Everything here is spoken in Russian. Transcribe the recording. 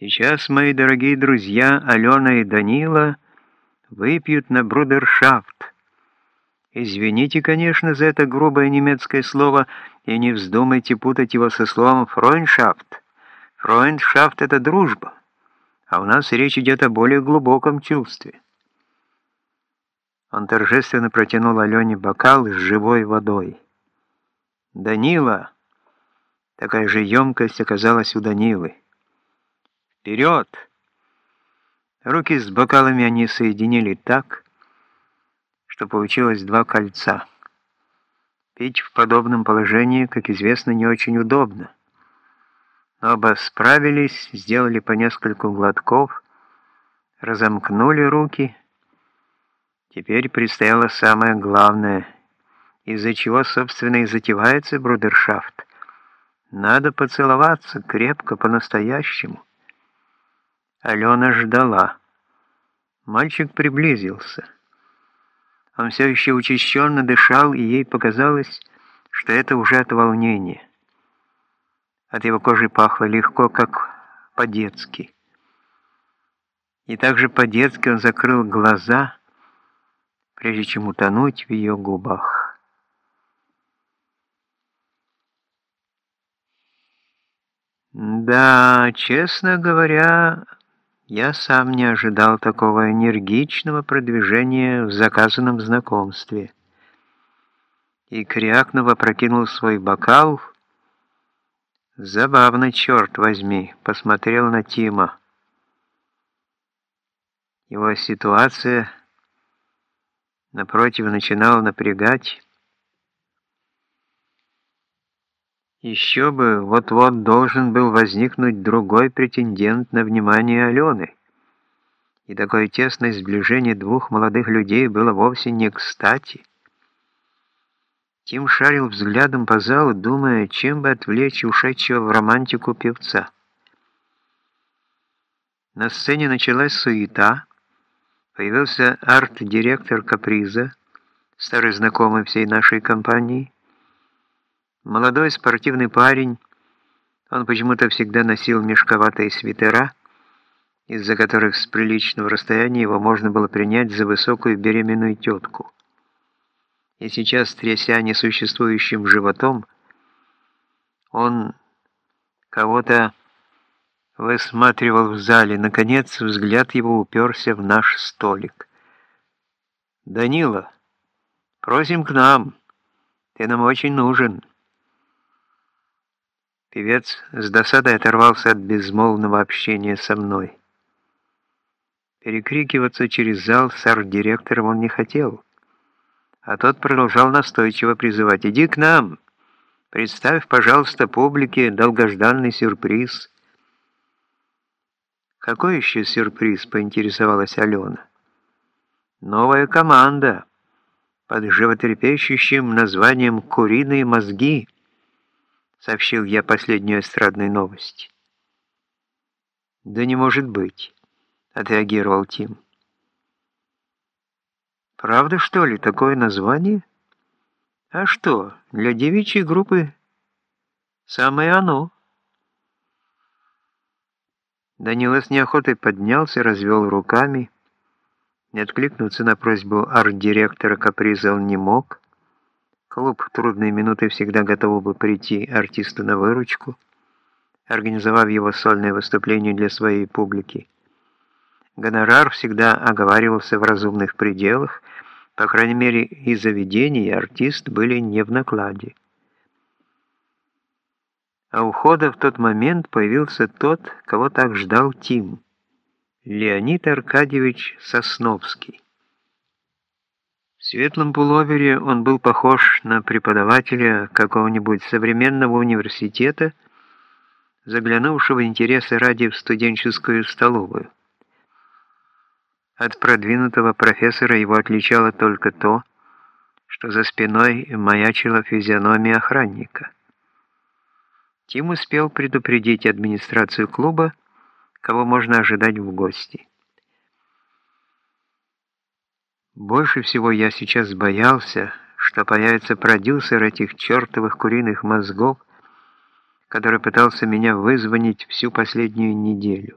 Сейчас мои дорогие друзья Алена и Данила выпьют на брудершафт. Извините, конечно, за это грубое немецкое слово, и не вздумайте путать его со словом «фройндшафт». Фройндшафт — это дружба, а у нас речь идет о более глубоком чувстве. Он торжественно протянул Алене бокал с живой водой. «Данила!» Такая же емкость оказалась у Данилы. «Вперед!» Руки с бокалами они соединили так, что получилось два кольца. Пить в подобном положении, как известно, не очень удобно. Но оба справились, сделали по нескольку глотков, разомкнули руки. Теперь предстояло самое главное, из-за чего, собственно, и затевается брудершафт. Надо поцеловаться крепко, по-настоящему. Алена ждала. Мальчик приблизился. Он все еще учащенно дышал, и ей показалось, что это уже от волнения. От его кожи пахло легко, как по-детски. И также по-детски он закрыл глаза, прежде чем утонуть в ее губах. Да, честно говоря, я сам не ожидал такого энергичного продвижения в заказанном знакомстве. И крякнув опрокинул свой бокал. Забавно, черт возьми, посмотрел на Тима. Его ситуация, напротив, начинала напрягать. Еще бы, вот-вот должен был возникнуть другой претендент на внимание Алены. И такое тесное сближение двух молодых людей было вовсе не кстати. Тим шарил взглядом по залу, думая, чем бы отвлечь ушедшего в романтику певца. На сцене началась суета. Появился арт-директор «Каприза», старый знакомый всей нашей компании, Молодой спортивный парень, он почему-то всегда носил мешковатые свитера, из-за которых с приличного расстояния его можно было принять за высокую беременную тетку. И сейчас, тряся несуществующим животом, он кого-то высматривал в зале. Наконец, взгляд его уперся в наш столик. «Данила, просим к нам. Ты нам очень нужен». Певец с досадой оторвался от безмолвного общения со мной. Перекрикиваться через зал с арт-директором он не хотел, а тот продолжал настойчиво призывать «Иди к нам! Представь, пожалуйста, публике долгожданный сюрприз!» «Какой еще сюрприз?» — поинтересовалась Алена. «Новая команда под животрепещущим названием «Куриные мозги» сообщил я последнюю эстрадную новость. «Да не может быть», — отреагировал Тим. «Правда, что ли, такое название? А что, для девичьей группы самое оно». Данила с неохотой поднялся, развел руками. Не откликнуться на просьбу арт-директора каприза не мог. Клуб трудные минуты всегда готов бы прийти артисту на выручку, организовав его сольное выступление для своей публики. Гонорар всегда оговаривался в разумных пределах, по крайней мере и заведение, и артист были не в накладе. А у входа в тот момент появился тот, кого так ждал Тим, Леонид Аркадьевич Сосновский. Светлом пуловере он был похож на преподавателя какого-нибудь современного университета, заглянувшего интересы ради в студенческую столовую. От продвинутого профессора его отличало только то, что за спиной маячила физиономия охранника. Тим успел предупредить администрацию клуба, кого можно ожидать в гости. Больше всего я сейчас боялся, что появится продюсер этих чертовых куриных мозгов, который пытался меня вызвонить всю последнюю неделю.